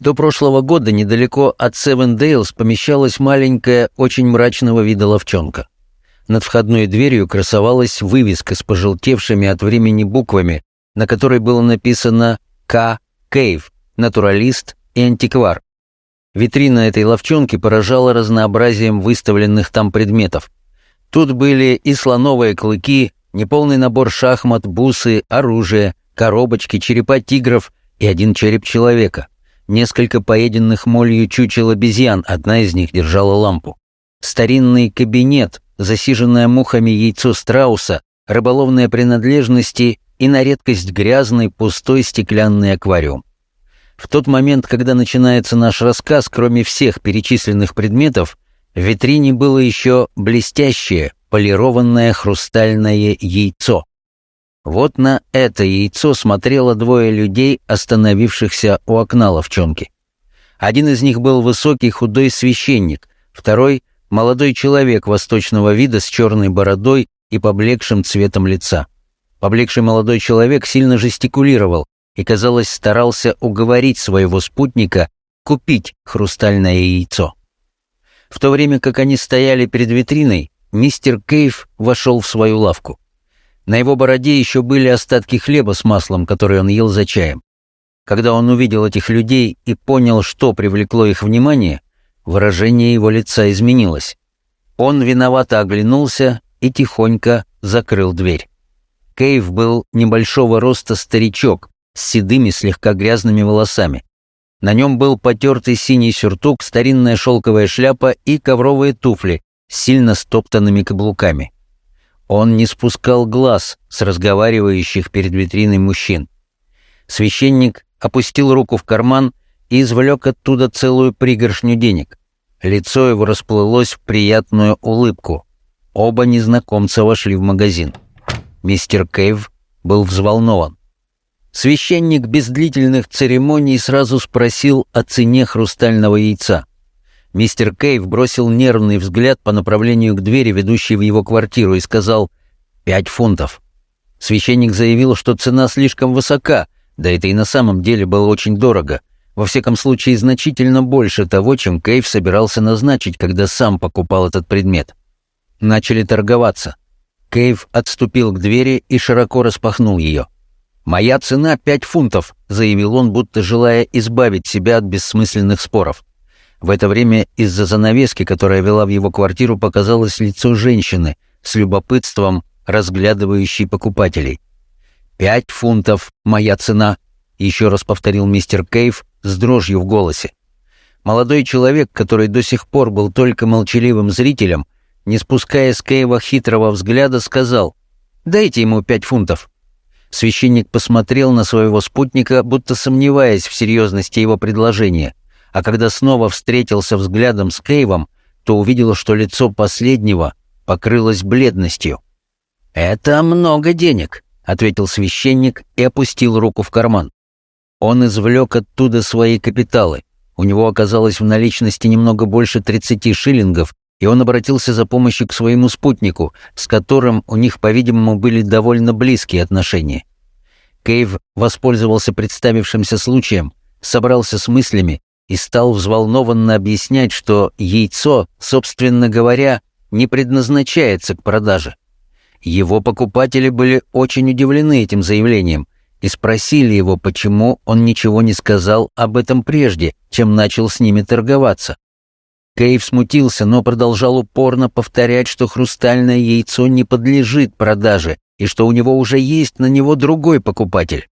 До прошлого года недалеко от Севендейлс помещалась маленькая, очень мрачного вида лавчонка. Над входной дверью красовалась вывеска с пожелтевшими от времени буквами, на которой было написано «К. Кейв. Натуралист и антиквар». Витрина этой лавчонки поражала разнообразием выставленных там предметов. Тут были и слоновые клыки, неполный набор шахмат, бусы, оружие, коробочки, черепа тигров и один череп человека. Несколько поеденных молью чучел обезьян, одна из них держала лампу. Старинный кабинет, засиженное мухами яйцо страуса, рыболовные принадлежности и на редкость грязный пустой стеклянный аквариум. В тот момент, когда начинается наш рассказ, кроме всех перечисленных предметов, в витрине было еще блестящее, полированное хрустальное яйцо. Вот на это яйцо смотрело двое людей, остановившихся у окна ловчонки. Один из них был высокий худой священник, второй — молодой человек восточного вида с черной бородой и поблекшим цветом лица. Поблекший молодой человек сильно жестикулировал, и, казалось, старался уговорить своего спутника купить хрустальное яйцо. В то время как они стояли перед витриной, мистер Кейв вошел в свою лавку. На его бороде еще были остатки хлеба с маслом, который он ел за чаем. Когда он увидел этих людей и понял, что привлекло их внимание, выражение его лица изменилось. Он виновато оглянулся и тихонько закрыл дверь. Кейв был небольшого роста старичок, с седыми, слегка грязными волосами. На нем был потертый синий сюртук, старинная шелковая шляпа и ковровые туфли с сильно стоптанными каблуками. Он не спускал глаз с разговаривающих перед витриной мужчин. Священник опустил руку в карман и извлек оттуда целую пригоршню денег. Лицо его расплылось в приятную улыбку. Оба незнакомца вошли в магазин. Мистер Кейв был взволнован. Священник без длительных церемоний сразу спросил о цене хрустального яйца. Мистер Кейв бросил нервный взгляд по направлению к двери, ведущей в его квартиру, и сказал «пять фунтов». Священник заявил, что цена слишком высока, да это и на самом деле было очень дорого. Во всяком случае, значительно больше того, чем Кейв собирался назначить, когда сам покупал этот предмет. Начали торговаться. Кейв отступил к двери и широко распахнул ее. «Моя цена — пять фунтов», — заявил он, будто желая избавить себя от бессмысленных споров. В это время из-за занавески, которая вела в его квартиру, показалось лицо женщины с любопытством, разглядывающей покупателей. «Пять фунтов — моя цена», — еще раз повторил мистер Кейв с дрожью в голосе. Молодой человек, который до сих пор был только молчаливым зрителем, не спуская с Кейва хитрого взгляда, сказал «Дайте ему пять фунтов». Священник посмотрел на своего спутника, будто сомневаясь в серьезности его предложения, а когда снова встретился взглядом с Кейвом, то увидел, что лицо последнего покрылось бледностью. «Это много денег», — ответил священник и опустил руку в карман. Он извлек оттуда свои капиталы. У него оказалось в наличности немного больше 30 шиллингов, и он обратился за помощью к своему спутнику, с которым у них, по-видимому, были довольно близкие отношения. Кейв воспользовался представившимся случаем, собрался с мыслями и стал взволнованно объяснять, что яйцо, собственно говоря, не предназначается к продаже. Его покупатели были очень удивлены этим заявлением и спросили его, почему он ничего не сказал об этом прежде, чем начал с ними торговаться. Кейв смутился, но продолжал упорно повторять, что хрустальное яйцо не подлежит продаже и что у него уже есть на него другой покупатель.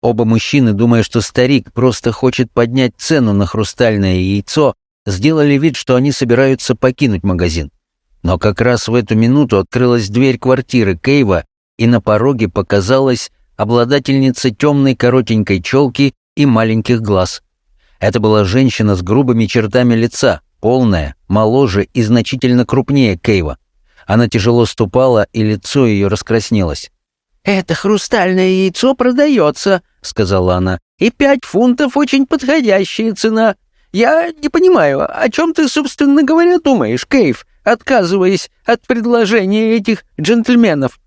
Оба мужчины, думая, что старик просто хочет поднять цену на хрустальное яйцо, сделали вид, что они собираются покинуть магазин. Но как раз в эту минуту открылась дверь квартиры Кейва, и на пороге показалась обладательница темной коротенькой челки и маленьких глаз. Это была женщина с грубыми чертами лица, полная, моложе и значительно крупнее Кейва. Она тяжело ступала, и лицо ее раскраснелось. «Это хрустальное яйцо продается», — сказала она, — «и пять фунтов очень подходящая цена. Я не понимаю, о чем ты, собственно говоря, думаешь, Кейв, отказываясь от предложения этих джентльменов?»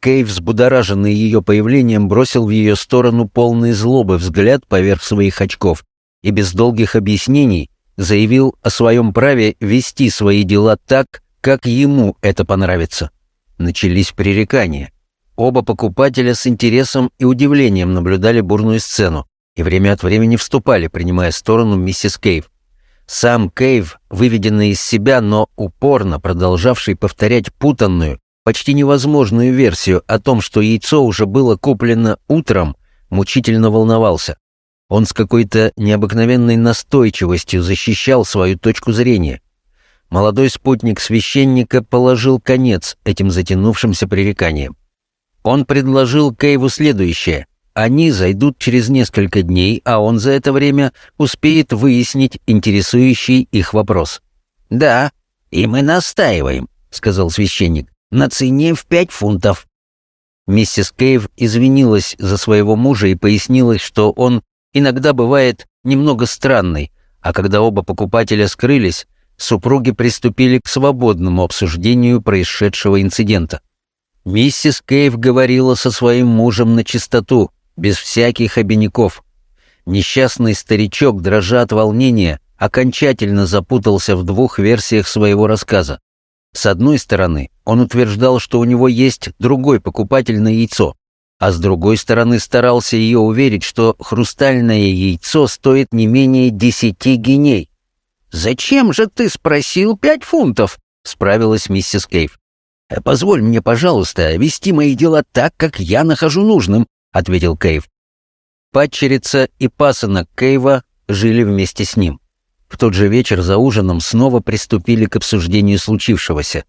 Кейв, взбудораженный ее появлением, бросил в ее сторону полный злобы взгляд поверх своих очков и без долгих объяснений заявил о своем праве вести свои дела так, как ему это понравится. Начались пререкания. Оба покупателя с интересом и удивлением наблюдали бурную сцену и время от времени вступали, принимая сторону миссис Кейв. Сам Кейв, выведенный из себя, но упорно продолжавший повторять путанную, почти невозможную версию о том, что яйцо уже было куплено утром, мучительно волновался. Он с какой-то необыкновенной настойчивостью защищал свою точку зрения. Молодой спутник священника положил конец этим затянувшимся пререканиям. Он предложил Кейву следующее. Они зайдут через несколько дней, а он за это время успеет выяснить интересующий их вопрос. «Да, и мы настаиваем», — сказал священник, — «на цене в пять фунтов». Миссис Кейв извинилась за своего мужа и пояснила, что он иногда бывает немного странный, а когда оба покупателя скрылись, супруги приступили к свободному обсуждению происшедшего инцидента. Миссис Кейв говорила со своим мужем на чистоту, без всяких обиняков. Несчастный старичок, дрожа от волнения, окончательно запутался в двух версиях своего рассказа. С одной стороны, он утверждал, что у него есть другой покупатель на яйцо, а с другой стороны старался ее уверить, что хрустальное яйцо стоит не менее десяти геней. «Зачем же ты спросил пять фунтов?» — справилась миссис Кейв. «Э, «Позволь мне, пожалуйста, вести мои дела так, как я нахожу нужным», — ответил Кейв. Падчерица и пасынок Кейва жили вместе с ним. В тот же вечер за ужином снова приступили к обсуждению случившегося.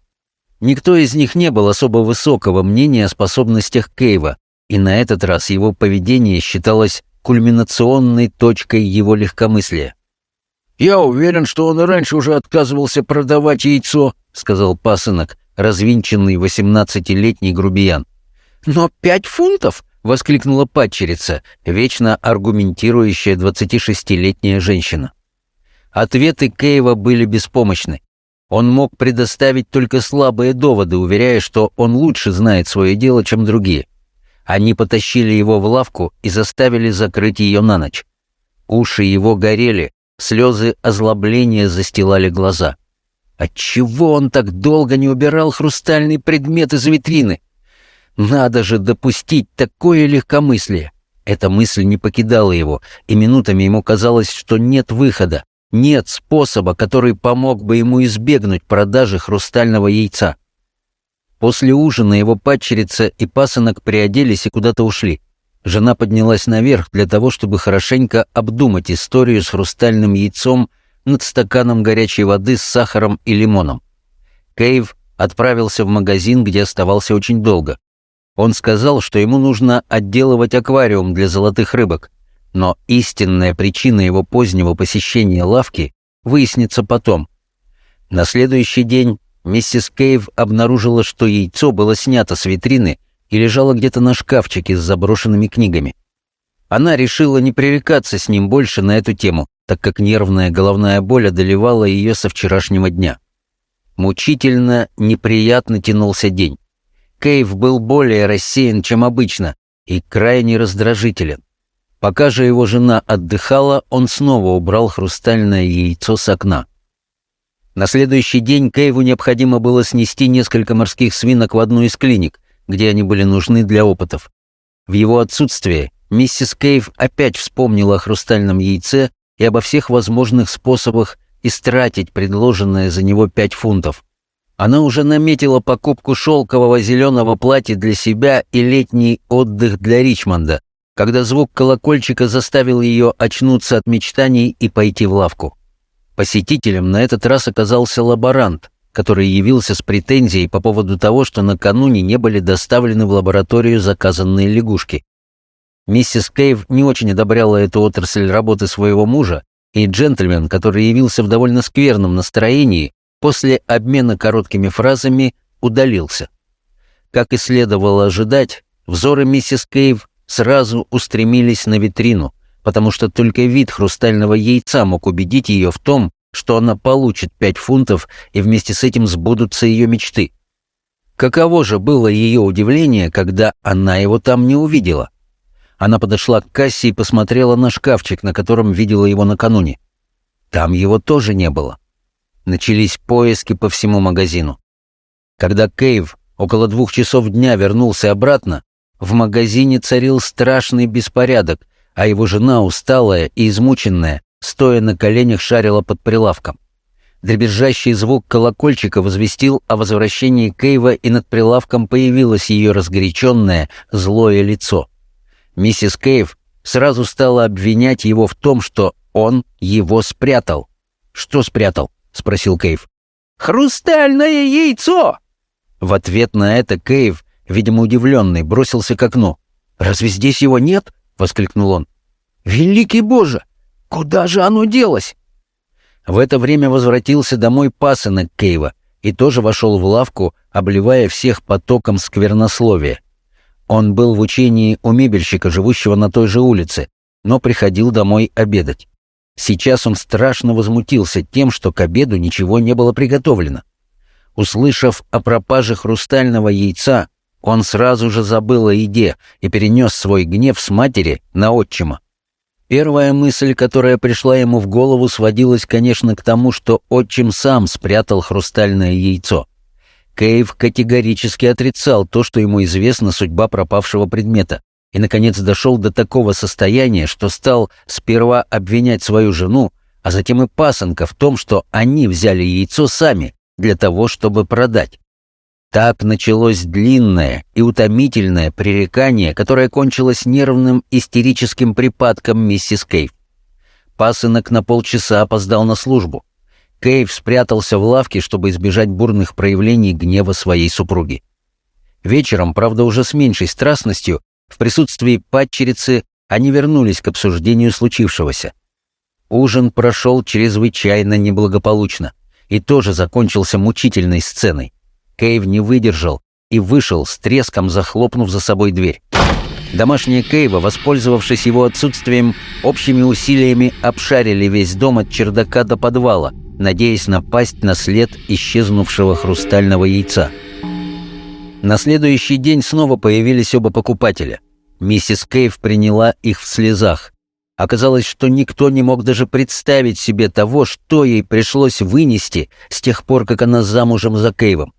Никто из них не был особо высокого мнения о способностях Кейва, и на этот раз его поведение считалось кульминационной точкой его легкомыслия. «Я уверен, что он и раньше уже отказывался продавать яйцо», — сказал пасынок, развинченный восемнадцатилетний грубиян. «Но пять фунтов!» — воскликнула падчерица, вечно аргументирующая двадцатишестилетняя женщина. Ответы Кейва были беспомощны. Он мог предоставить только слабые доводы, уверяя, что он лучше знает свое дело, чем другие. Они потащили его в лавку и заставили закрыть ее на ночь. Уши его горели, слезы озлобления застилали глаза. Отчего он так долго не убирал хрустальный предмет из витрины? Надо же допустить такое легкомыслие. Эта мысль не покидала его, и минутами ему казалось, что нет выхода, нет способа, который помог бы ему избегнуть продажи хрустального яйца. После ужина его падчерица и пасынок приоделись и куда-то ушли. Жена поднялась наверх для того, чтобы хорошенько обдумать историю с хрустальным яйцом над стаканом горячей воды с сахаром и лимоном. Кейв отправился в магазин, где оставался очень долго. Он сказал, что ему нужно отделывать аквариум для золотых рыбок, но истинная причина его позднего посещения лавки выяснится потом. На следующий день миссис Кейв обнаружила, что яйцо было снято с витрины и лежало где-то на шкафчике с заброшенными книгами. Она решила не пререкаться с ним больше на эту тему, так как нервная головная боль одолевала ее со вчерашнего дня. Мучительно, неприятно тянулся день. Кейв был более рассеян, чем обычно, и крайне раздражителен. Пока же его жена отдыхала, он снова убрал хрустальное яйцо с окна. На следующий день Кейву необходимо было снести несколько морских свинок в одну из клиник, где они были нужны для опытов. В его отсутствие миссис Кейв опять вспомнила о хрустальном яйце и обо всех возможных способах истратить предложенное за него пять фунтов. Она уже наметила покупку шелкового зеленого платья для себя и летний отдых для Ричмонда, когда звук колокольчика заставил ее очнуться от мечтаний и пойти в лавку. Посетителем на этот раз оказался лаборант, который явился с претензией по поводу того, что накануне не были доставлены в лабораторию заказанные лягушки. Миссис Кейв не очень одобряла эту отрасль работы своего мужа, и джентльмен, который явился в довольно скверном настроении, после обмена короткими фразами удалился. Как и следовало ожидать, взоры миссис Кейв сразу устремились на витрину, потому что только вид хрустального яйца мог убедить ее в том, что она получит пять фунтов и вместе с этим сбудутся ее мечты. Каково же было ее удивление, когда она его там не увидела? Она подошла к кассе и посмотрела на шкафчик, на котором видела его накануне. Там его тоже не было. Начались поиски по всему магазину. Когда Кейв около двух часов дня вернулся обратно, в магазине царил страшный беспорядок, а его жена, усталая и измученная, стоя на коленях, шарила под прилавком. Дребезжащий звук колокольчика возвестил о возвращении Кейва, и над прилавком появилось ее разгоряченное, злое лицо. Миссис Кейв сразу стала обвинять его в том, что он его спрятал. «Что спрятал?» — спросил Кейв. «Хрустальное яйцо!» В ответ на это Кейв, видимо удивленный, бросился к окну. «Разве здесь его нет?» — воскликнул он. «Великий Боже! Куда же оно делось?» В это время возвратился домой пасынок Кейва и тоже вошел в лавку, обливая всех потоком сквернословия. Он был в учении у мебельщика, живущего на той же улице, но приходил домой обедать. Сейчас он страшно возмутился тем, что к обеду ничего не было приготовлено. Услышав о пропаже хрустального яйца, он сразу же забыл о еде и перенес свой гнев с матери на отчима. Первая мысль, которая пришла ему в голову, сводилась, конечно, к тому, что отчим сам спрятал хрустальное яйцо. Кейв категорически отрицал то, что ему известна судьба пропавшего предмета, и, наконец, дошел до такого состояния, что стал сперва обвинять свою жену, а затем и пасынка в том, что они взяли яйцо сами для того, чтобы продать. Так началось длинное и утомительное пререкание, которое кончилось нервным истерическим припадком миссис Кейв. Пасынок на полчаса опоздал на службу. Кейв спрятался в лавке, чтобы избежать бурных проявлений гнева своей супруги. Вечером, правда уже с меньшей страстностью, в присутствии падчерицы они вернулись к обсуждению случившегося. Ужин прошел чрезвычайно неблагополучно и тоже закончился мучительной сценой. Кейв не выдержал и вышел с треском, захлопнув за собой дверь. Домашние Кейва, воспользовавшись его отсутствием, общими усилиями обшарили весь дом от чердака до подвала — надеясь напасть на след исчезнувшего хрустального яйца. На следующий день снова появились оба покупателя. Миссис Кейв приняла их в слезах. Оказалось, что никто не мог даже представить себе того, что ей пришлось вынести с тех пор, как она замужем за Кейвом.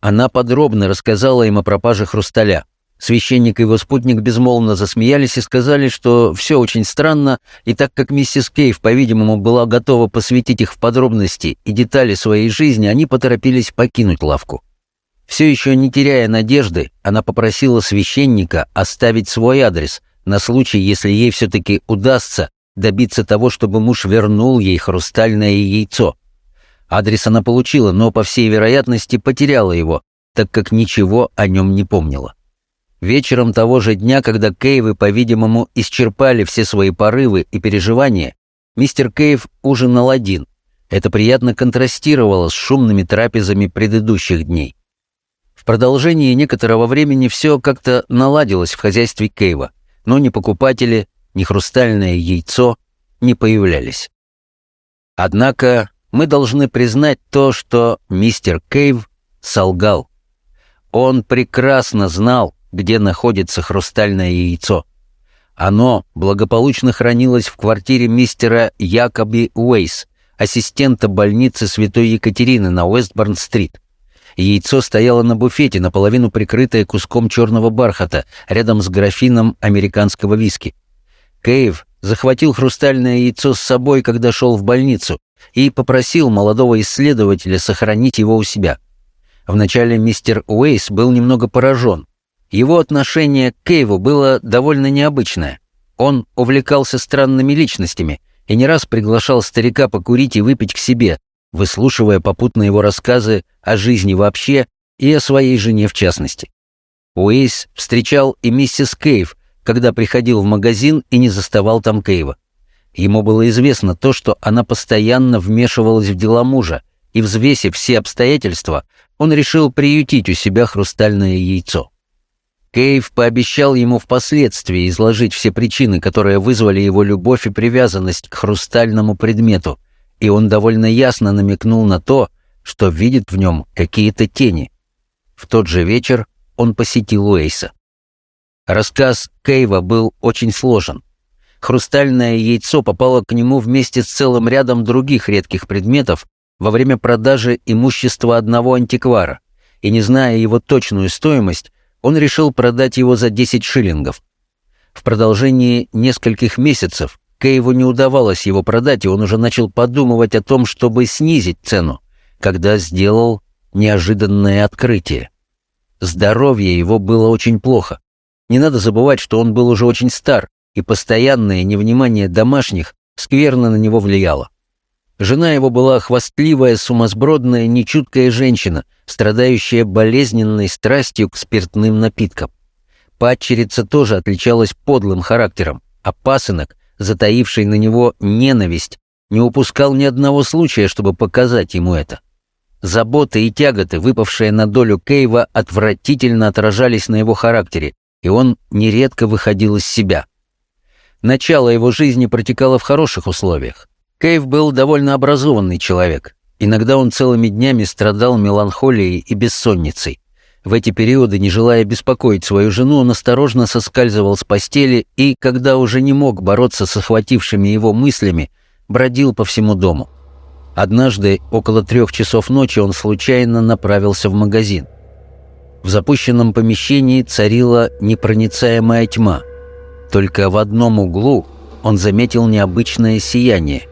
Она подробно рассказала им о пропаже хрусталя. Священник и его спутник безмолвно засмеялись и сказали, что все очень странно, и так как миссис Кейв, по-видимому, была готова посвятить их в подробности и детали своей жизни, они поторопились покинуть лавку. Все еще не теряя надежды, она попросила священника оставить свой адрес на случай, если ей все-таки удастся добиться того, чтобы муж вернул ей хрустальное яйцо. Адрес она получила, но, по всей вероятности, потеряла его, так как ничего о нем не помнила. Вечером того же дня, когда Кейвы, по-видимому, исчерпали все свои порывы и переживания, мистер Кейв ужинал один. Это приятно контрастировало с шумными трапезами предыдущих дней. В продолжении некоторого времени все как-то наладилось в хозяйстве Кейва, но ни покупатели, ни хрустальное яйцо не появлялись. Однако мы должны признать то, что мистер Кейв солгал. Он прекрасно знал, где находится хрустальное яйцо. Оно благополучно хранилось в квартире мистера Якоби Уэйс, ассистента больницы Святой Екатерины на Уэстборн-стрит. Яйцо стояло на буфете, наполовину прикрытое куском черного бархата, рядом с графином американского виски. Кейв захватил хрустальное яйцо с собой, когда шел в больницу, и попросил молодого исследователя сохранить его у себя. Вначале мистер Уэйс был немного поражен, его отношение к Кейву было довольно необычное. Он увлекался странными личностями и не раз приглашал старика покурить и выпить к себе, выслушивая попутно его рассказы о жизни вообще и о своей жене в частности. Уэйс встречал и миссис Кейв, когда приходил в магазин и не заставал там Кейва. Ему было известно то, что она постоянно вмешивалась в дела мужа, и, взвесив все обстоятельства, он решил приютить у себя хрустальное яйцо. Кейв пообещал ему впоследствии изложить все причины, которые вызвали его любовь и привязанность к хрустальному предмету, и он довольно ясно намекнул на то, что видит в нем какие-то тени. В тот же вечер он посетил Уэйса. Рассказ Кейва был очень сложен. Хрустальное яйцо попало к нему вместе с целым рядом других редких предметов во время продажи имущества одного антиквара, и не зная его точную стоимость, он решил продать его за 10 шиллингов. В продолжении нескольких месяцев Кейву не удавалось его продать, и он уже начал подумывать о том, чтобы снизить цену, когда сделал неожиданное открытие. Здоровье его было очень плохо. Не надо забывать, что он был уже очень стар, и постоянное невнимание домашних скверно на него влияло. Жена его была хвастливая, сумасбродная, нечуткая женщина, страдающая болезненной страстью к спиртным напиткам. Падчерица тоже отличалась подлым характером, а пасынок, затаивший на него ненависть, не упускал ни одного случая, чтобы показать ему это. Заботы и тяготы, выпавшие на долю Кейва, отвратительно отражались на его характере, и он нередко выходил из себя. Начало его жизни протекало в хороших условиях. Кейв был довольно образованный человек. Иногда он целыми днями страдал меланхолией и бессонницей. В эти периоды, не желая беспокоить свою жену, он осторожно соскальзывал с постели и, когда уже не мог бороться с охватившими его мыслями, бродил по всему дому. Однажды, около трех часов ночи, он случайно направился в магазин. В запущенном помещении царила непроницаемая тьма. Только в одном углу он заметил необычное сияние.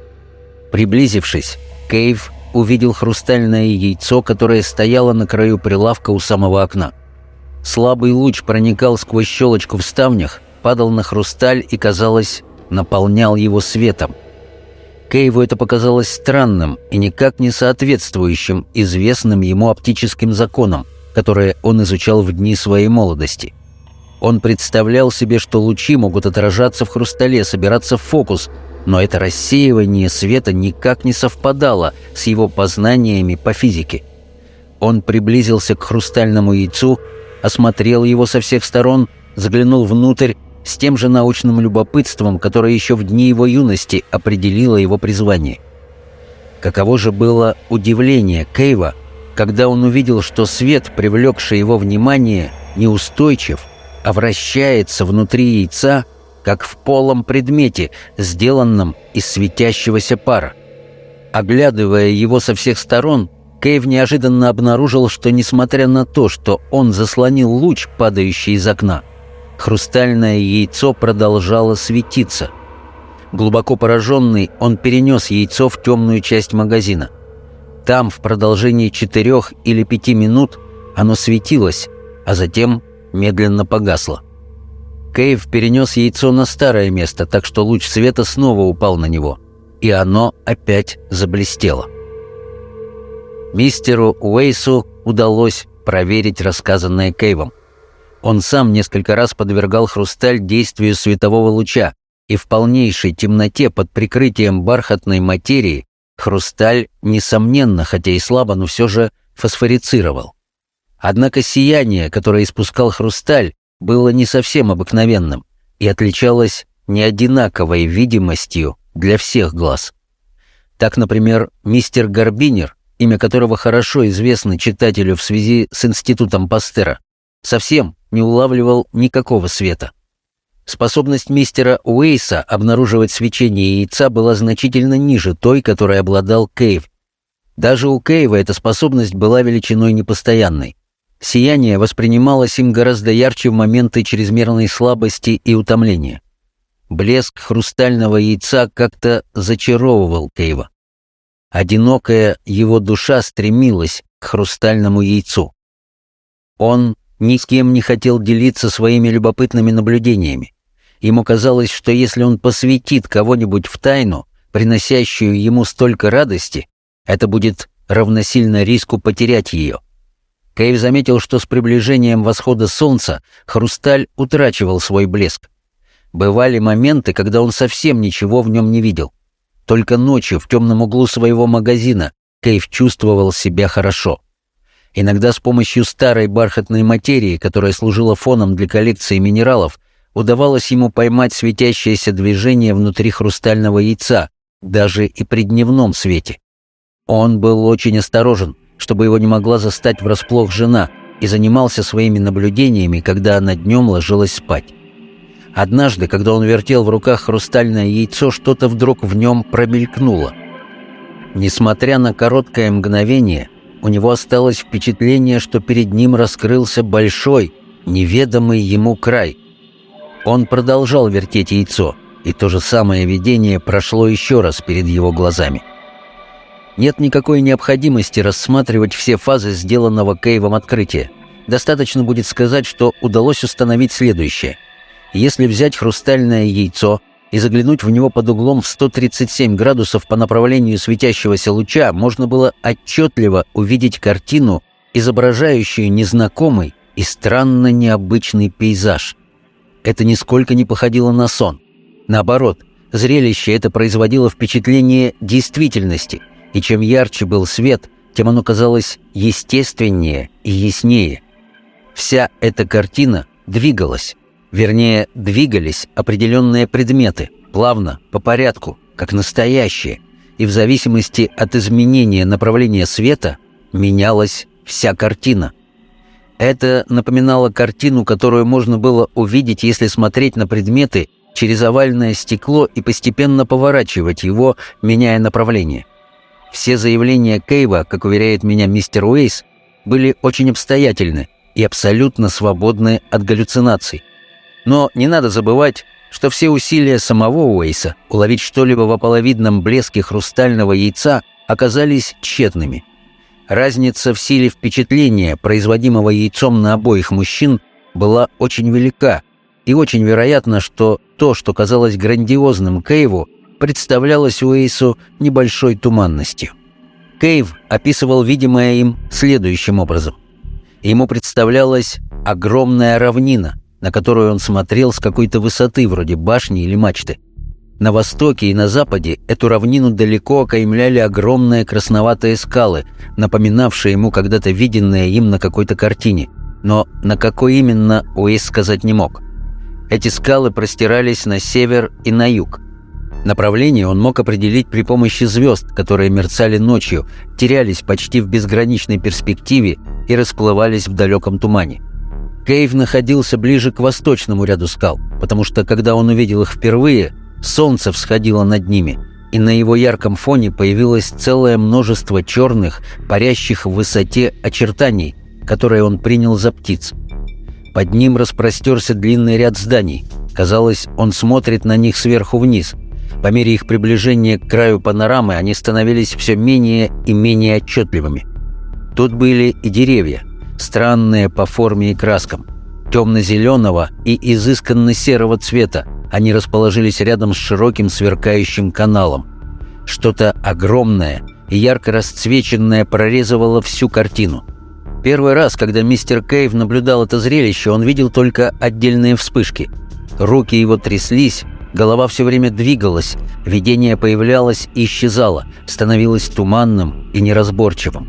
Приблизившись, Кейв увидел хрустальное яйцо, которое стояло на краю прилавка у самого окна. Слабый луч проникал сквозь щелочку в ставнях, падал на хрусталь и, казалось, наполнял его светом. Кейву это показалось странным и никак не соответствующим известным ему оптическим законам, которые он изучал в дни своей молодости – он представлял себе, что лучи могут отражаться в хрустале, собираться в фокус, но это рассеивание света никак не совпадало с его познаниями по физике. Он приблизился к хрустальному яйцу, осмотрел его со всех сторон, заглянул внутрь с тем же научным любопытством, которое еще в дни его юности определило его призвание. Каково же было удивление Кейва, когда он увидел, что свет, привлекший его внимание, неустойчив – а вращается внутри яйца, как в полом предмете, сделанном из светящегося пара. Оглядывая его со всех сторон, Кейв неожиданно обнаружил, что, несмотря на то, что он заслонил луч, падающий из окна, хрустальное яйцо продолжало светиться. Глубоко пораженный, он перенес яйцо в темную часть магазина. Там в продолжении четырех или пяти минут оно светилось, а затем медленно погасло. Кейв перенес яйцо на старое место, так что луч света снова упал на него, и оно опять заблестело. Мистеру Уэйсу удалось проверить рассказанное Кейвом. Он сам несколько раз подвергал хрусталь действию светового луча, и в полнейшей темноте под прикрытием бархатной материи хрусталь, несомненно, хотя и слабо, но все же фосфорицировал. Однако сияние, которое испускал хрусталь, было не совсем обыкновенным и отличалось неодинаковой видимостью для всех глаз. Так, например, мистер Гарбинер, имя которого хорошо известно читателю в связи с институтом Пастера, совсем не улавливал никакого света. Способность мистера Уэйса обнаруживать свечение яйца была значительно ниже той, которой обладал Кейв. Даже у Кейва эта способность была величиной непостоянной. Сияние воспринималось им гораздо ярче в моменты чрезмерной слабости и утомления. Блеск хрустального яйца как-то зачаровывал Кейва. Одинокая его душа стремилась к хрустальному яйцу. Он ни с кем не хотел делиться своими любопытными наблюдениями. Ему казалось, что если он посвятит кого-нибудь в тайну, приносящую ему столько радости, это будет равносильно риску потерять ее. Кейв заметил, что с приближением восхода солнца хрусталь утрачивал свой блеск. Бывали моменты, когда он совсем ничего в нем не видел. Только ночью в темном углу своего магазина Кейв чувствовал себя хорошо. Иногда с помощью старой бархатной материи, которая служила фоном для коллекции минералов, удавалось ему поймать светящееся движение внутри хрустального яйца, даже и при дневном свете. Он был очень осторожен, чтобы его не могла застать врасплох жена, и занимался своими наблюдениями, когда она днем ложилась спать. Однажды, когда он вертел в руках хрустальное яйцо, что-то вдруг в нем промелькнуло. Несмотря на короткое мгновение, у него осталось впечатление, что перед ним раскрылся большой, неведомый ему край. Он продолжал вертеть яйцо, и то же самое видение прошло еще раз перед его глазами. Нет никакой необходимости рассматривать все фазы сделанного Кейвом открытия. Достаточно будет сказать, что удалось установить следующее – если взять хрустальное яйцо и заглянуть в него под углом в 137 градусов по направлению светящегося луча, можно было отчетливо увидеть картину, изображающую незнакомый и странно необычный пейзаж. Это нисколько не походило на сон. Наоборот, зрелище это производило впечатление действительности, и чем ярче был свет, тем оно казалось естественнее и яснее. Вся эта картина двигалась, Вернее, двигались определенные предметы, плавно, по порядку, как настоящие, и в зависимости от изменения направления света менялась вся картина. Это напоминало картину, которую можно было увидеть, если смотреть на предметы через овальное стекло и постепенно поворачивать его, меняя направление. Все заявления Кейва, как уверяет меня мистер Уэйс, были очень обстоятельны и абсолютно свободны от галлюцинаций. Но не надо забывать, что все усилия самого Уэйса уловить что-либо в ополовидном блеске хрустального яйца оказались тщетными. Разница в силе впечатления, производимого яйцом на обоих мужчин, была очень велика, и очень вероятно, что то, что казалось грандиозным Кейву, представлялось Уэйсу небольшой туманностью. Кейв описывал видимое им следующим образом. Ему представлялась огромная равнина – на которую он смотрел с какой-то высоты, вроде башни или мачты. На востоке и на западе эту равнину далеко окаймляли огромные красноватые скалы, напоминавшие ему когда-то виденные им на какой-то картине. Но на какой именно, Уэйс сказать не мог. Эти скалы простирались на север и на юг. Направление он мог определить при помощи звезд, которые мерцали ночью, терялись почти в безграничной перспективе и расплывались в далеком тумане. Кейв находился ближе к восточному ряду скал, потому что, когда он увидел их впервые, солнце всходило над ними, и на его ярком фоне появилось целое множество черных, парящих в высоте очертаний, которые он принял за птиц. Под ним распростерся длинный ряд зданий. Казалось, он смотрит на них сверху вниз. По мере их приближения к краю панорамы они становились все менее и менее отчетливыми. Тут были и деревья – странные по форме и краскам. Темно-зеленого и изысканно-серого цвета они расположились рядом с широким сверкающим каналом. Что-то огромное и ярко расцвеченное прорезывало всю картину. Первый раз, когда мистер Кейв наблюдал это зрелище, он видел только отдельные вспышки. Руки его тряслись, голова все время двигалась, видение появлялось и исчезало, становилось туманным и неразборчивым.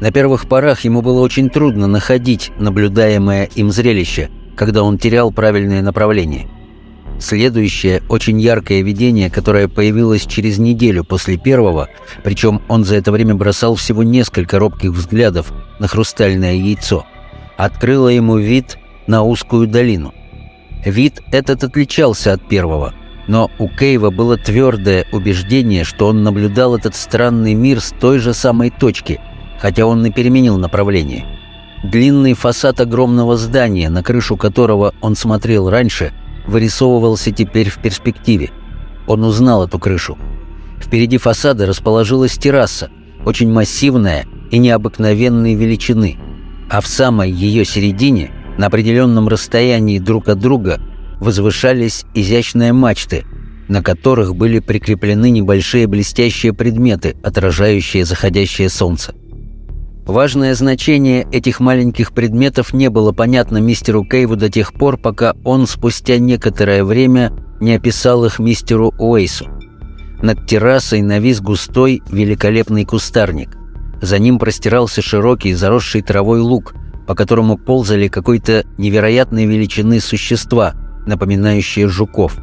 На первых порах ему было очень трудно находить наблюдаемое им зрелище, когда он терял правильное направление. Следующее, очень яркое видение, которое появилось через неделю после первого, причем он за это время бросал всего несколько робких взглядов на хрустальное яйцо, открыло ему вид на узкую долину. Вид этот отличался от первого, но у Кейва было твердое убеждение, что он наблюдал этот странный мир с той же самой точки – хотя он и переменил направление. Длинный фасад огромного здания, на крышу которого он смотрел раньше, вырисовывался теперь в перспективе. Он узнал эту крышу. Впереди фасада расположилась терраса, очень массивная и необыкновенной величины, а в самой ее середине, на определенном расстоянии друг от друга, возвышались изящные мачты, на которых были прикреплены небольшие блестящие предметы, отражающие заходящее солнце. Важное значение этих маленьких предметов не было понятно мистеру Кейву до тех пор, пока он спустя некоторое время не описал их мистеру Уэйсу. Над террасой навис густой, великолепный кустарник. За ним простирался широкий, заросший травой луг, по которому ползали какой-то невероятной величины существа, напоминающие жуков.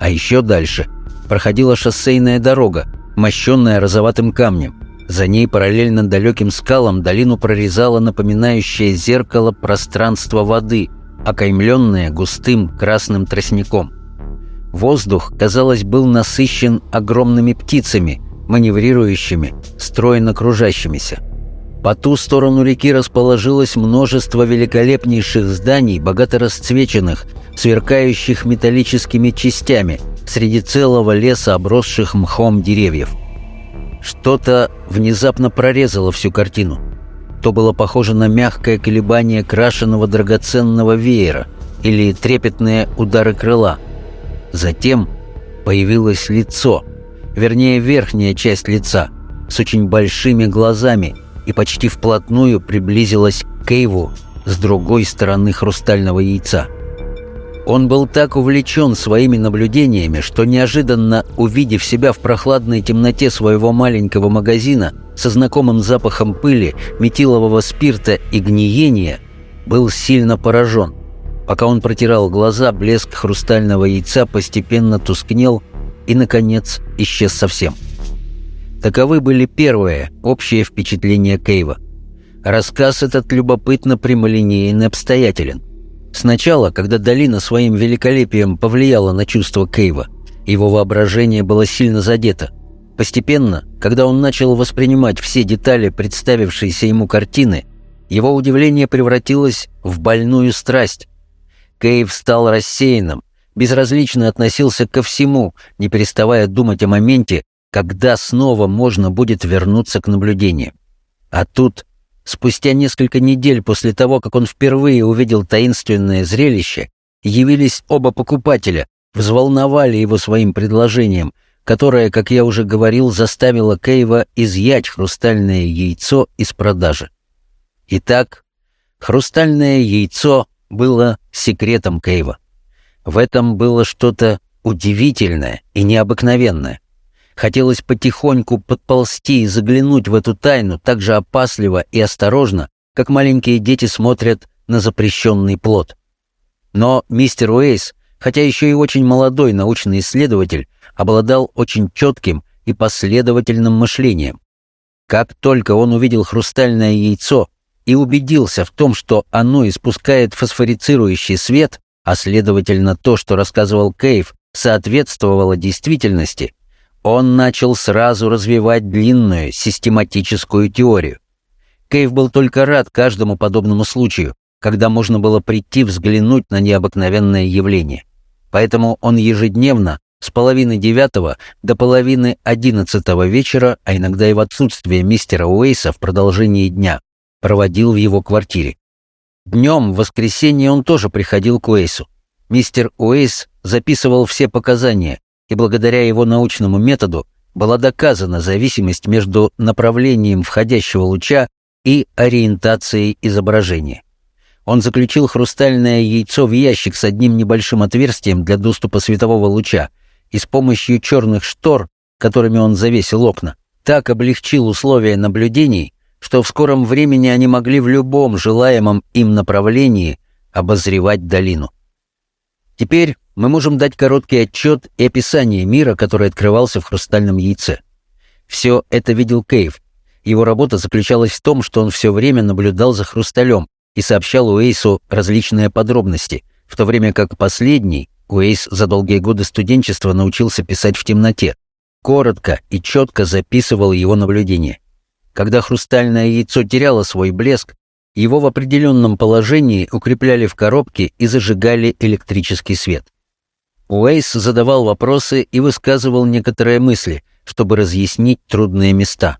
А еще дальше проходила шоссейная дорога, мощенная розоватым камнем – за ней параллельно далеким скалам долину прорезало напоминающее зеркало пространство воды, окаймленное густым красным тростником. Воздух, казалось, был насыщен огромными птицами, маневрирующими, стройно кружащимися. По ту сторону реки расположилось множество великолепнейших зданий, богато расцвеченных, сверкающих металлическими частями, среди целого леса, обросших мхом деревьев. Что-то внезапно прорезало всю картину. То было похоже на мягкое колебание крашеного драгоценного веера или трепетные удары крыла. Затем появилось лицо, вернее верхняя часть лица, с очень большими глазами – и почти вплотную приблизилась к Кейву с другой стороны хрустального яйца. Он был так увлечен своими наблюдениями, что неожиданно, увидев себя в прохладной темноте своего маленького магазина со знакомым запахом пыли, метилового спирта и гниения, был сильно поражен. Пока он протирал глаза, блеск хрустального яйца постепенно тускнел и, наконец, исчез совсем. Таковы были первые, общие впечатления Кейва. Рассказ этот любопытно прямолинеен и обстоятелен. Сначала, когда долина своим великолепием повлияла на чувство Кейва, его воображение было сильно задето. Постепенно, когда он начал воспринимать все детали представившейся ему картины, его удивление превратилось в больную страсть. Кейв стал рассеянным, безразлично относился ко всему, не переставая думать о моменте, когда снова можно будет вернуться к наблюдению. А тут, спустя несколько недель после того, как он впервые увидел таинственное зрелище, явились оба покупателя, взволновали его своим предложением, которое, как я уже говорил, заставило Кейва изъять хрустальное яйцо из продажи. Итак, хрустальное яйцо было секретом Кейва. В этом было что-то удивительное и необыкновенное. Хотелось потихоньку подползти и заглянуть в эту тайну так же опасливо и осторожно, как маленькие дети смотрят на запрещенный плод. Но мистер Уэйс, хотя еще и очень молодой научный исследователь, обладал очень четким и последовательным мышлением. Как только он увидел хрустальное яйцо и убедился в том, что оно испускает фосфорицирующий свет, а следовательно то, что рассказывал Кейв, соответствовало действительности, он начал сразу развивать длинную, систематическую теорию. Кейв был только рад каждому подобному случаю, когда можно было прийти взглянуть на необыкновенное явление. Поэтому он ежедневно с половины девятого до половины одиннадцатого вечера, а иногда и в отсутствие мистера Уэйса в продолжении дня, проводил в его квартире. Днем, в воскресенье, он тоже приходил к Уэйсу. Мистер Уэйс записывал все показания, и благодаря его научному методу была доказана зависимость между направлением входящего луча и ориентацией изображения. Он заключил хрустальное яйцо в ящик с одним небольшим отверстием для доступа светового луча и с помощью черных штор, которыми он завесил окна, так облегчил условия наблюдений, что в скором времени они могли в любом желаемом им направлении обозревать долину. Теперь мы можем дать короткий отчет и описание мира, который открывался в хрустальном яйце. Все это видел Кейв. Его работа заключалась в том, что он все время наблюдал за хрусталем и сообщал Уэйсу различные подробности, в то время как последний, Уэйс за долгие годы студенчества научился писать в темноте, коротко и четко записывал его наблюдения. Когда хрустальное яйцо теряло свой блеск, его в определенном положении укрепляли в коробке и зажигали электрический свет. Уэйс задавал вопросы и высказывал некоторые мысли, чтобы разъяснить трудные места.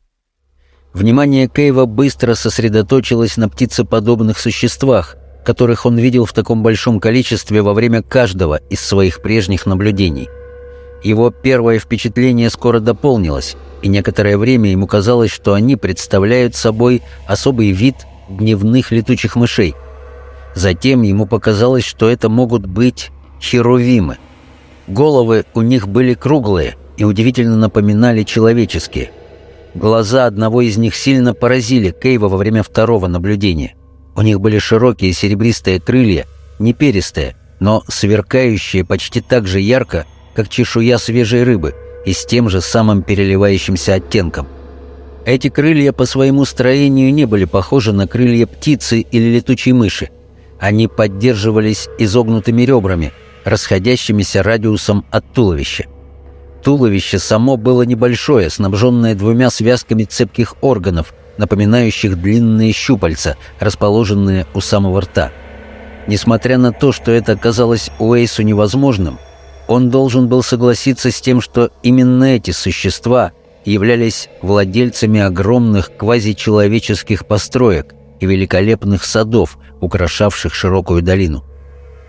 Внимание Кейва быстро сосредоточилось на птицеподобных существах, которых он видел в таком большом количестве во время каждого из своих прежних наблюдений. Его первое впечатление скоро дополнилось, и некоторое время ему казалось, что они представляют собой особый вид дневных летучих мышей. Затем ему показалось, что это могут быть херувимы – Головы у них были круглые и удивительно напоминали человеческие. Глаза одного из них сильно поразили Кейва во время второго наблюдения. У них были широкие серебристые крылья, не перистые, но сверкающие почти так же ярко, как чешуя свежей рыбы и с тем же самым переливающимся оттенком. Эти крылья по своему строению не были похожи на крылья птицы или летучей мыши. Они поддерживались изогнутыми ребрами, расходящимися радиусом от туловища. Туловище само было небольшое, снабженное двумя связками цепких органов, напоминающих длинные щупальца, расположенные у самого рта. Несмотря на то, что это казалось Уэйсу невозможным, он должен был согласиться с тем, что именно эти существа являлись владельцами огромных квазичеловеческих построек и великолепных садов, украшавших широкую долину.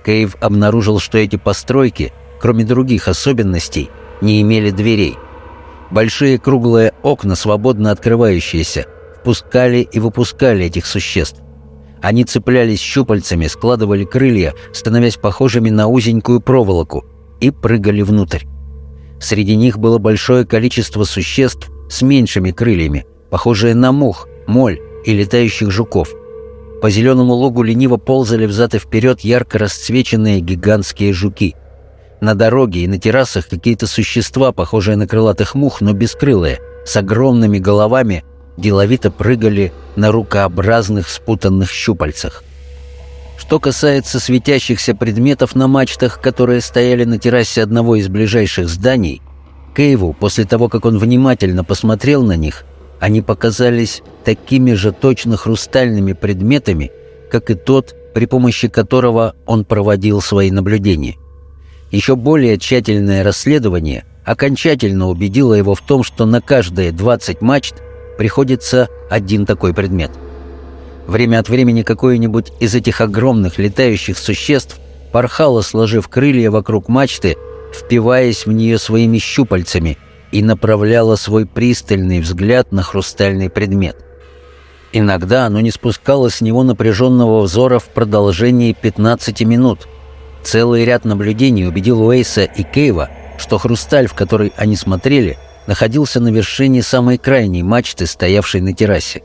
Кейв обнаружил, что эти постройки, кроме других особенностей, не имели дверей. Большие круглые окна, свободно открывающиеся, впускали и выпускали этих существ. Они цеплялись щупальцами, складывали крылья, становясь похожими на узенькую проволоку, и прыгали внутрь. Среди них было большое количество существ с меньшими крыльями, похожие на мух, моль и летающих жуков. По зеленому логу лениво ползали взад и вперед ярко расцвеченные гигантские жуки. На дороге и на террасах какие-то существа, похожие на крылатых мух, но бескрылые, с огромными головами, деловито прыгали на рукообразных спутанных щупальцах. Что касается светящихся предметов на мачтах, которые стояли на террасе одного из ближайших зданий, Кейву, после того, как он внимательно посмотрел на них, они показались такими же точно хрустальными предметами, как и тот, при помощи которого он проводил свои наблюдения. Еще более тщательное расследование окончательно убедило его в том, что на каждые 20 мачт приходится один такой предмет. Время от времени какое-нибудь из этих огромных летающих существ порхало, сложив крылья вокруг мачты, впиваясь в нее своими щупальцами и направляло свой пристальный взгляд на хрустальный предмет. Иногда оно не спускало с него напряженного взора в продолжении 15 минут. Целый ряд наблюдений убедил Уэйса и Кейва, что хрусталь, в который они смотрели, находился на вершине самой крайней мачты, стоявшей на террасе.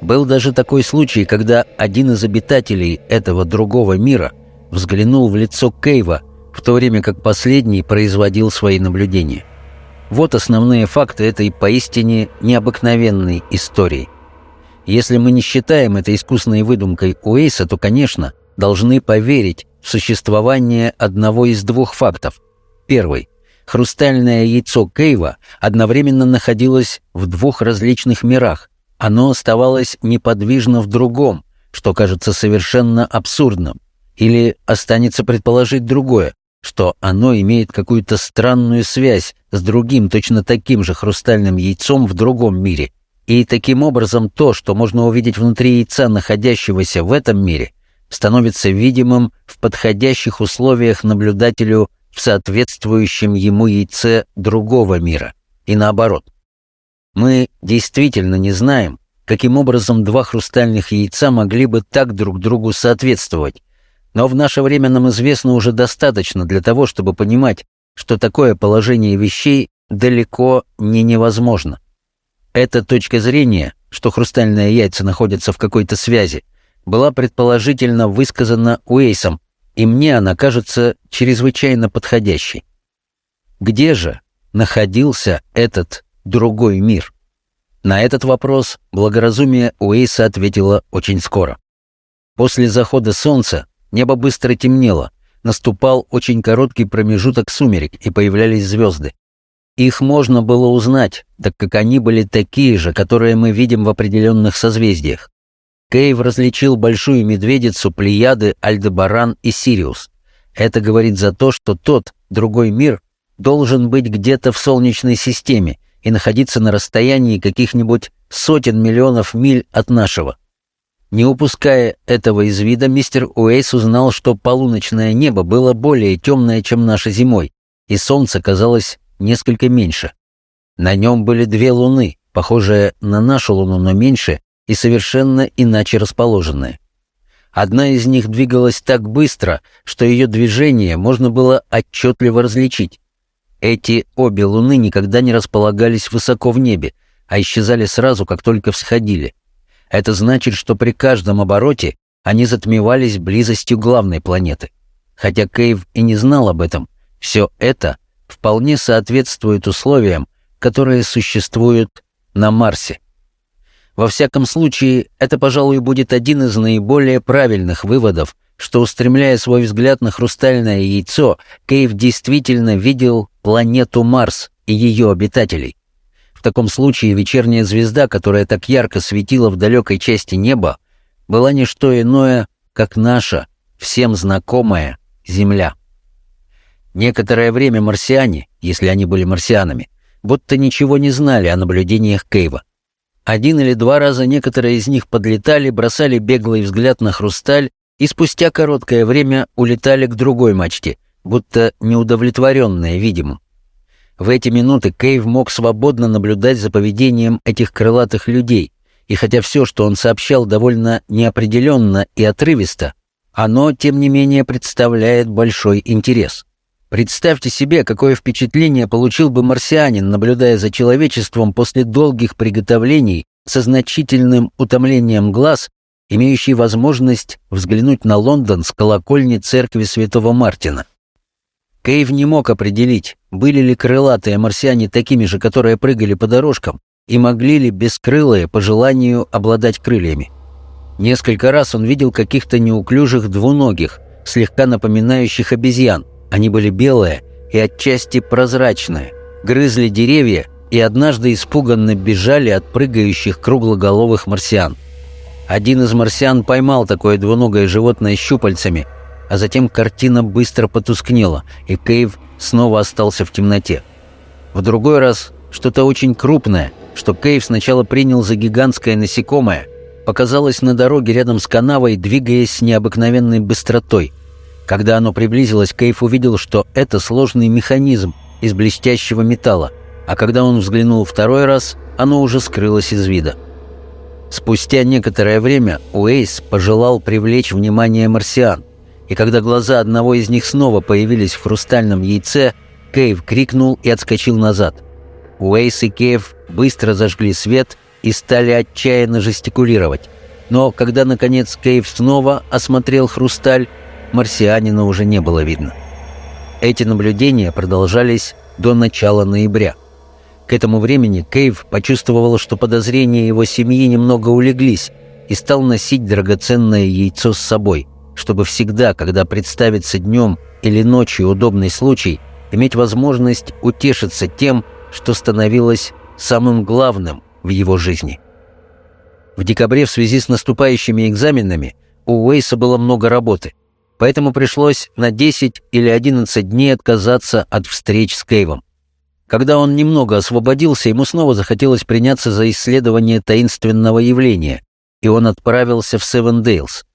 Был даже такой случай, когда один из обитателей этого другого мира взглянул в лицо Кейва, в то время как последний производил свои наблюдения. Вот основные факты этой поистине необыкновенной истории. Если мы не считаем это искусной выдумкой Уэйса, то, конечно, должны поверить в существование одного из двух фактов. Первый. Хрустальное яйцо Кейва одновременно находилось в двух различных мирах. Оно оставалось неподвижно в другом, что кажется совершенно абсурдным. Или останется предположить другое, что оно имеет какую-то странную связь с другим точно таким же хрустальным яйцом в другом мире. И таким образом то, что можно увидеть внутри яйца, находящегося в этом мире, становится видимым в подходящих условиях наблюдателю в соответствующем ему яйце другого мира, и наоборот. Мы действительно не знаем, каким образом два хрустальных яйца могли бы так друг другу соответствовать, но в наше время нам известно уже достаточно для того, чтобы понимать, что такое положение вещей далеко не невозможно. Эта точка зрения, что хрустальные яйца находятся в какой-то связи, была предположительно высказана Уэйсом и мне она кажется чрезвычайно подходящей. Где же находился этот другой мир? На этот вопрос благоразумие Уэйса ответило очень скоро. После захода солнца небо быстро темнело, наступал очень короткий промежуток сумерек и появлялись звезды. Их можно было узнать, так как они были такие же, которые мы видим в определенных созвездиях. Кейв различил большую медведицу, Плеяды, Альдебаран и Сириус. Это говорит за то, что тот, другой мир, должен быть где-то в Солнечной системе и находиться на расстоянии каких-нибудь сотен миллионов миль от нашего. Не упуская этого из вида, мистер Уэйс узнал, что полуночное небо было более темное, чем наше зимой, и солнце казалось несколько меньше. На нем были две луны, похожие на нашу луну, но меньше, и совершенно иначе расположенные. Одна из них двигалась так быстро, что ее движение можно было отчетливо различить. Эти обе луны никогда не располагались высоко в небе, а исчезали сразу, как только всходили. Это значит, что при каждом обороте они затмевались близостью главной планеты. Хотя Кейв и не знал об этом, все это вполне соответствует условиям, которые существуют на Марсе. Во всяком случае, это, пожалуй, будет один из наиболее правильных выводов, что, устремляя свой взгляд на хрустальное яйцо, Кейв действительно видел планету Марс и ее обитателей. В таком случае вечерняя звезда, которая так ярко светила в далекой части неба, была не что иное, как наша, всем знакомая Земля. Некоторое время марсиане, если они были марсианами, будто ничего не знали о наблюдениях Кейва. Один или два раза некоторые из них подлетали, бросали беглый взгляд на хрусталь и спустя короткое время улетали к другой мачте, будто неудовлетворенные видимым. В эти минуты Кейв мог свободно наблюдать за поведением этих крылатых людей, и хотя все, что он сообщал, довольно неопределенно и отрывисто, оно, тем не менее, представляет большой интерес. Представьте себе, какое впечатление получил бы марсианин, наблюдая за человечеством после долгих приготовлений со значительным утомлением глаз имеющий возможность взглянуть на Лондон с колокольни церкви Святого Мартина. Кейв не мог определить, были ли крылатые марсиане такими же, которые прыгали по дорожкам, и могли ли бескрылые по желанию обладать крыльями. Несколько раз он видел каких-то неуклюжих двуногих, слегка напоминающих обезьян. Они были белые и отчасти прозрачные, грызли деревья и однажды испуганно бежали от прыгающих круглоголовых марсиан. Один из марсиан поймал такое двуногое животное щупальцами, а затем картина быстро потускнела, и Кейв снова остался в темноте. В другой раз что-то очень крупное, что Кейв сначала принял за гигантское насекомое, показалось на дороге рядом с канавой, двигаясь с необыкновенной быстротой. Когда оно приблизилось, Кейв увидел, что это сложный механизм из блестящего металла, а когда он взглянул второй раз, оно уже скрылось из вида. Спустя некоторое время Уэйс пожелал привлечь внимание марсиан, и когда глаза одного из них снова появились в хрустальном яйце, Кейв крикнул и отскочил назад. Уэйс и Кейв быстро зажгли свет и стали отчаянно жестикулировать. Но когда, наконец, Кейв снова осмотрел хрусталь, марсианина уже не было видно. Эти наблюдения продолжались до начала ноября – к этому времени Кейв почувствовал, что подозрения его семьи немного улеглись и стал носить драгоценное яйцо с собой, чтобы всегда, когда представится днем или ночью удобный случай, иметь возможность утешиться тем, что становилось самым главным в его жизни. В декабре в связи с наступающими экзаменами у Уэйса было много работы, поэтому пришлось на 10 или 11 дней отказаться от встреч с Кейвом. Когда он немного освободился, ему снова захотелось приняться за исследование таинственного явления, и он отправился в Севендейлс.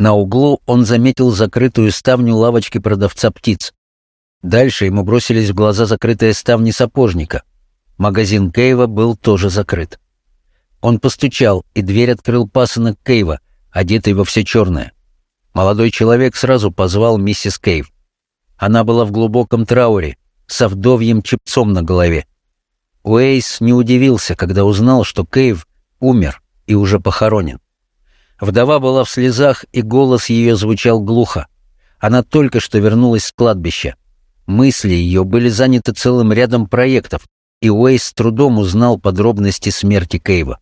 На углу он заметил закрытую ставню лавочки продавца птиц. Дальше ему бросились в глаза закрытые ставни сапожника. Магазин Кейва был тоже закрыт. Он постучал, и дверь открыл пасынок Кейва, одетый во все черное. Молодой человек сразу позвал миссис Кейв. Она была в глубоком трауре, со вдовьим чепцом на голове. Уэйс не удивился, когда узнал, что Кейв умер и уже похоронен. Вдова была в слезах, и голос ее звучал глухо. Она только что вернулась с кладбища. Мысли ее были заняты целым рядом проектов, и Уэйс с трудом узнал подробности смерти Кейва.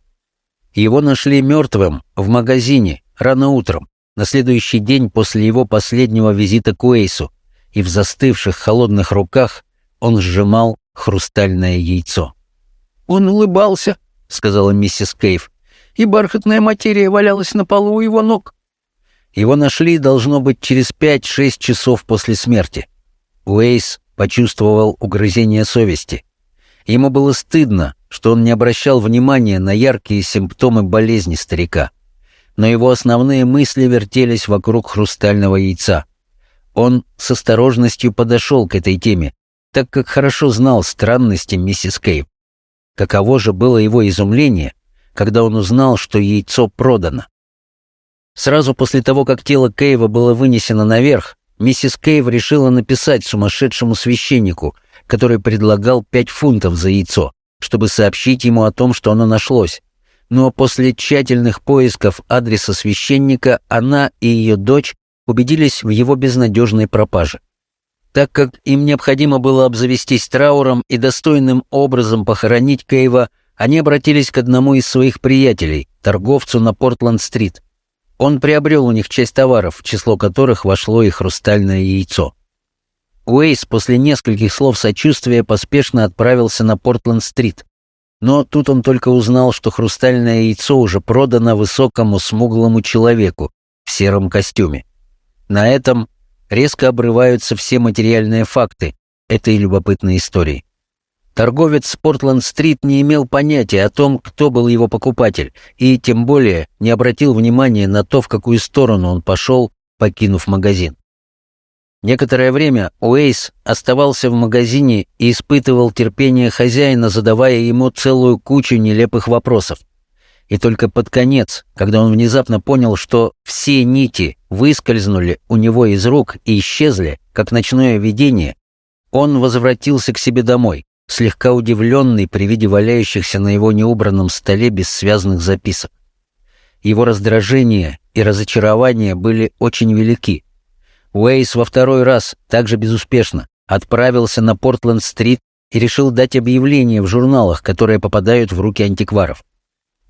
Его нашли мертвым в магазине рано утром, на следующий день после его последнего визита к Уэйсу, и в застывших холодных руках он сжимал хрустальное яйцо. «Он улыбался», — сказала миссис Кейв, «и бархатная материя валялась на полу у его ног». Его нашли, должно быть, через пять-шесть часов после смерти. Уэйс почувствовал угрызение совести. Ему было стыдно, что он не обращал внимания на яркие симптомы болезни старика. Но его основные мысли вертелись вокруг хрустального яйца. Он с осторожностью подошел к этой теме, так как хорошо знал странности миссис Кейв. Каково же было его изумление, когда он узнал, что яйцо продано. Сразу после того, как тело Кейва было вынесено наверх, миссис Кейв решила написать сумасшедшему священнику, который предлагал пять фунтов за яйцо, чтобы сообщить ему о том, что оно нашлось. Но после тщательных поисков адреса священника она и ее дочь убедились в его безнадежной пропаже. Так как им необходимо было обзавестись трауром и достойным образом похоронить Кейва, они обратились к одному из своих приятелей, торговцу на Портленд-стрит. Он приобрел у них часть товаров, в число которых вошло и хрустальное яйцо. Уэйс после нескольких слов сочувствия поспешно отправился на Портленд-стрит. Но тут он только узнал, что хрустальное яйцо уже продано высокому смуглому человеку в сером костюме. На этом резко обрываются все материальные факты этой любопытной истории. Торговец с Портленд-стрит не имел понятия о том, кто был его покупатель, и тем более не обратил внимания на то, в какую сторону он пошел, покинув магазин. Некоторое время Уэйс оставался в магазине и испытывал терпение хозяина, задавая ему целую кучу нелепых вопросов. И только под конец, когда он внезапно понял, что все нити выскользнули у него из рук и исчезли, как ночное видение, он возвратился к себе домой, слегка удивленный при виде валяющихся на его неубранном столе бессвязных записок. Его раздражение и разочарование были очень велики. Уэйс во второй раз, также безуспешно, отправился на Портленд-стрит и решил дать объявления в журналах, которые попадают в руки антикваров.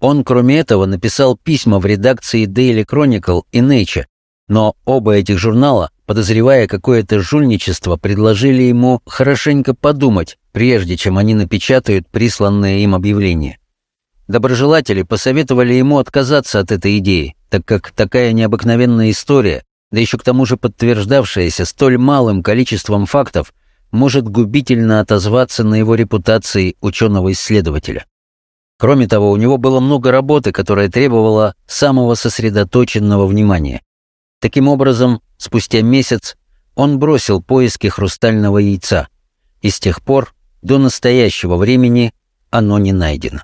Он, кроме этого, написал письма в редакции Daily Chronicle и Nature, но оба этих журнала, подозревая какое-то жульничество, предложили ему хорошенько подумать, прежде чем они напечатают присланные им объявления. Доброжелатели посоветовали ему отказаться от этой идеи, так как такая необыкновенная история да еще к тому же подтверждавшееся столь малым количеством фактов, может губительно отозваться на его репутации ученого-исследователя. Кроме того, у него было много работы, которая требовала самого сосредоточенного внимания. Таким образом, спустя месяц он бросил поиски хрустального яйца, и с тех пор до настоящего времени оно не найдено.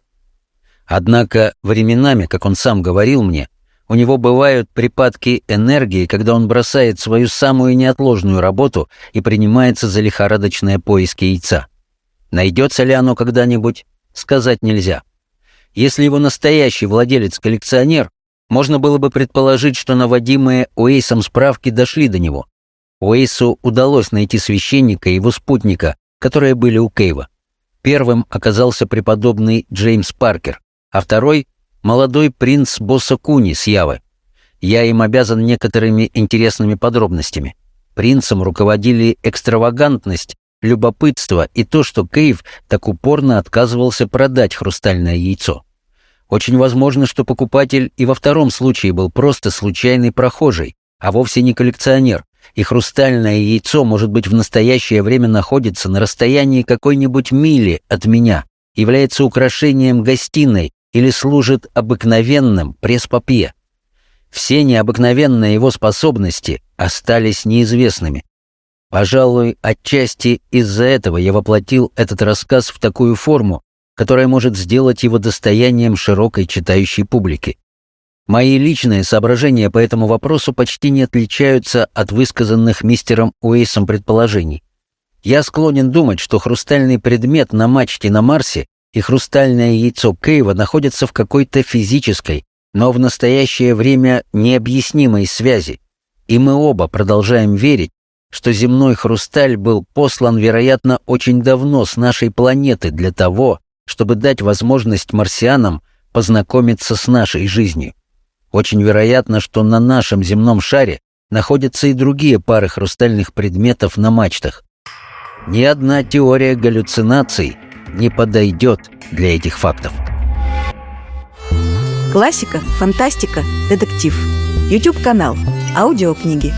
Однако временами, как он сам говорил мне, у него бывают припадки энергии, когда он бросает свою самую неотложную работу и принимается за лихорадочные поиски яйца. Найдется ли оно когда-нибудь, сказать нельзя. Если его настоящий владелец-коллекционер, можно было бы предположить, что наводимые Уэйсом справки дошли до него. Уэйсу удалось найти священника и его спутника, которые были у Кейва. Первым оказался преподобный Джеймс Паркер, а второй молодой принц Босса Куни с Явы. Я им обязан некоторыми интересными подробностями. Принцем руководили экстравагантность, любопытство и то, что Кейв так упорно отказывался продать хрустальное яйцо. Очень возможно, что покупатель и во втором случае был просто случайный прохожий, а вовсе не коллекционер, и хрустальное яйцо, может быть, в настоящее время находится на расстоянии какой-нибудь мили от меня, является украшением гостиной, или служит обыкновенным пресс-папье. Все необыкновенные его способности остались неизвестными. Пожалуй, отчасти из-за этого я воплотил этот рассказ в такую форму, которая может сделать его достоянием широкой читающей публики. Мои личные соображения по этому вопросу почти не отличаются от высказанных мистером Уэйсом предположений. Я склонен думать, что хрустальный предмет на мачте на Марсе и хрустальное яйцо Кейва находятся в какой-то физической, но в настоящее время необъяснимой связи, и мы оба продолжаем верить, что земной хрусталь был послан, вероятно, очень давно с нашей планеты для того, чтобы дать возможность марсианам познакомиться с нашей жизнью. Очень вероятно, что на нашем земном шаре находятся и другие пары хрустальных предметов на мачтах. Ни одна теория галлюцинаций не подойдет для этих фактов. Классика, фантастика, детектив. YouTube канал. Аудиокниги.